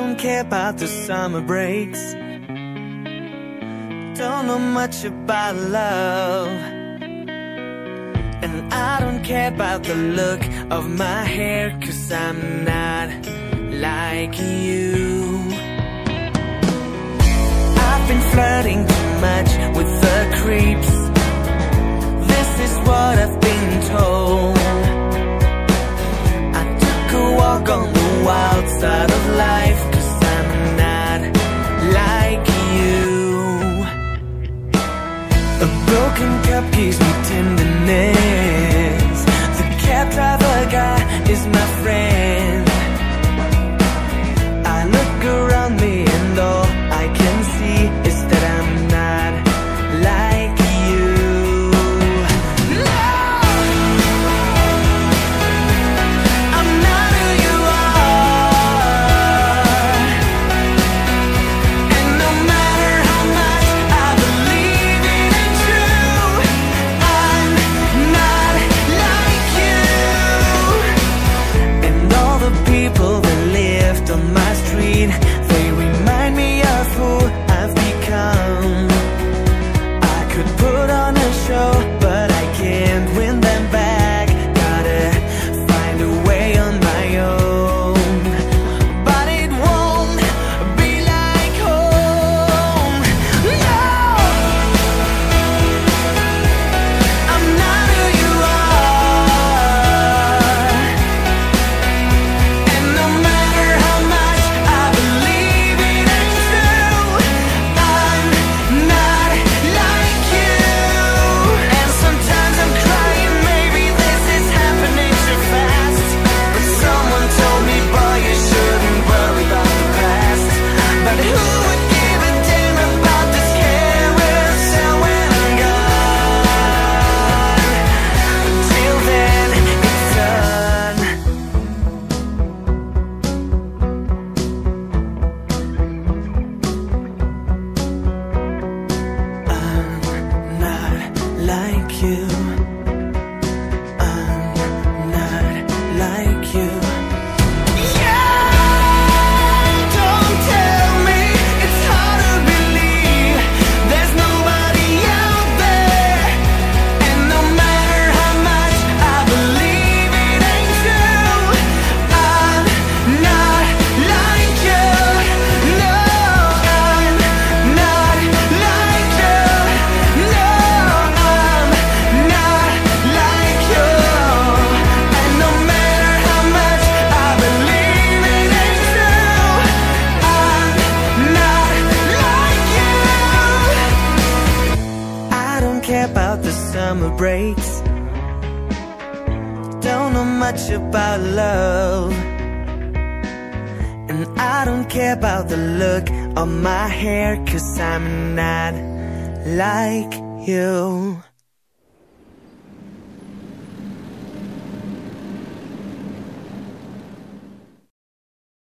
don't care about the summer breaks. Don't know much about love. And I don't care about the look of my hair, cause I'm not like you. I've been flirting too much with the creeps. This is what I've been. summer breaks. Don't know much about love. And I don't care about the look of my hair Cause I'm not like you.